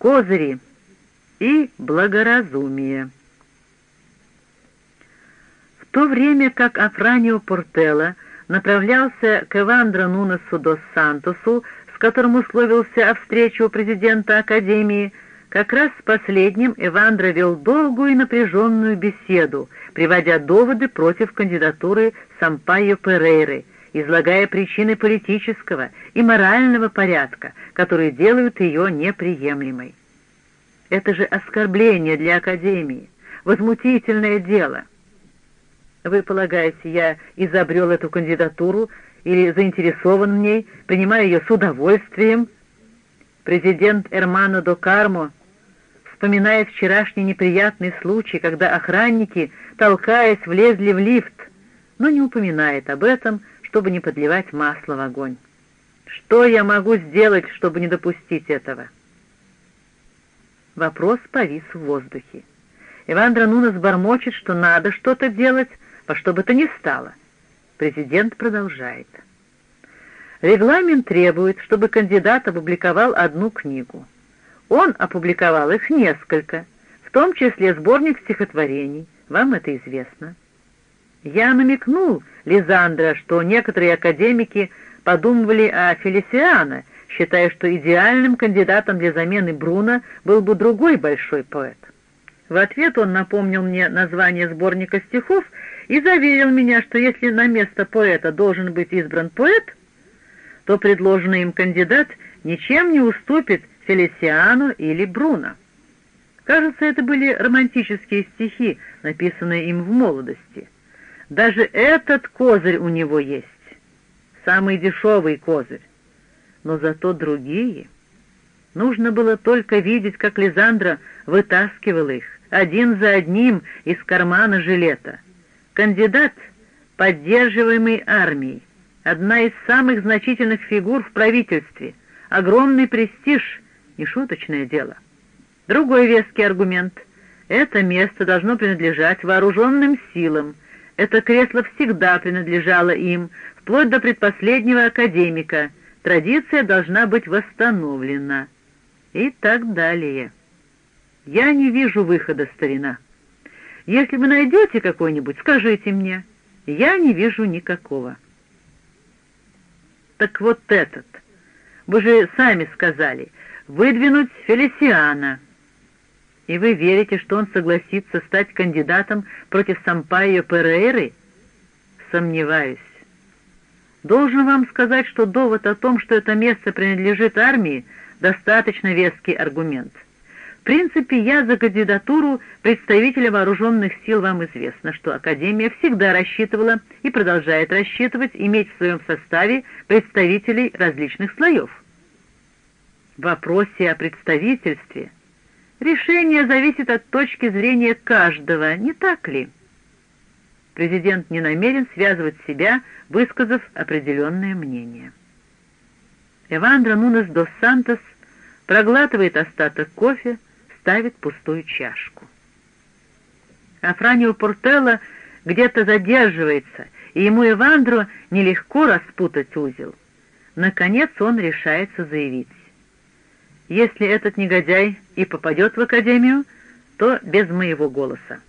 козыри и благоразумие. В то время как Афранио Портелло направлялся к Эвандро Нунесу дос Сантосу, с которым условился о встрече у президента Академии, как раз с последним Эвандро вел долгую и напряженную беседу, приводя доводы против кандидатуры Сампайо Перейры, излагая причины политического и морального порядка, которые делают ее неприемлемой. Это же оскорбление для Академии, возмутительное дело. Вы полагаете, я изобрел эту кандидатуру или заинтересован в ней, принимаю ее с удовольствием? Президент Эрмано до Кармо вспоминает вчерашний неприятный случай, когда охранники, толкаясь, влезли в лифт, но не упоминает об этом, чтобы не подливать масло в огонь. Что я могу сделать, чтобы не допустить этого? Вопрос повис в воздухе. Ивандра Нунес бормочет, что надо что-то делать, во что бы то ни стало. Президент продолжает. Регламент требует, чтобы кандидат опубликовал одну книгу. Он опубликовал их несколько, в том числе сборник стихотворений. Вам это известно. Я намекнул Лизандра, что некоторые академики подумывали о Фелисиана, считая, что идеальным кандидатом для замены Бруно был бы другой большой поэт. В ответ он напомнил мне название сборника стихов и заверил меня, что если на место поэта должен быть избран поэт, то предложенный им кандидат ничем не уступит Фелисиану или Бруно. Кажется, это были романтические стихи, написанные им в молодости. Даже этот козырь у него есть, самый дешевый козырь. Но зато другие... Нужно было только видеть, как Лизандра вытаскивал их, один за одним из кармана жилета — Кандидат, поддерживаемый армией, одна из самых значительных фигур в правительстве, огромный престиж, не шуточное дело. Другой веский аргумент. Это место должно принадлежать вооруженным силам. Это кресло всегда принадлежало им, вплоть до предпоследнего академика. Традиция должна быть восстановлена. И так далее. Я не вижу выхода, старина. Если вы найдете какой-нибудь, скажите мне. Я не вижу никакого. Так вот этот. Вы же сами сказали, выдвинуть Фелисиана. И вы верите, что он согласится стать кандидатом против Сампайо Перейры? Сомневаюсь. Должен вам сказать, что довод о том, что это место принадлежит армии, достаточно веский аргумент. В принципе, я за кандидатуру представителя вооруженных сил вам известно, что Академия всегда рассчитывала и продолжает рассчитывать иметь в своем составе представителей различных слоев. В вопросе о представительстве решение зависит от точки зрения каждого, не так ли? Президент не намерен связывать себя, высказав определенное мнение. Эвандро Нунес дос Сантос проглатывает остаток кофе, ставит пустую чашку. Афранио Портелло где-то задерживается, и ему Ивандру нелегко распутать узел. Наконец он решается заявить. Если этот негодяй и попадет в академию, то без моего голоса.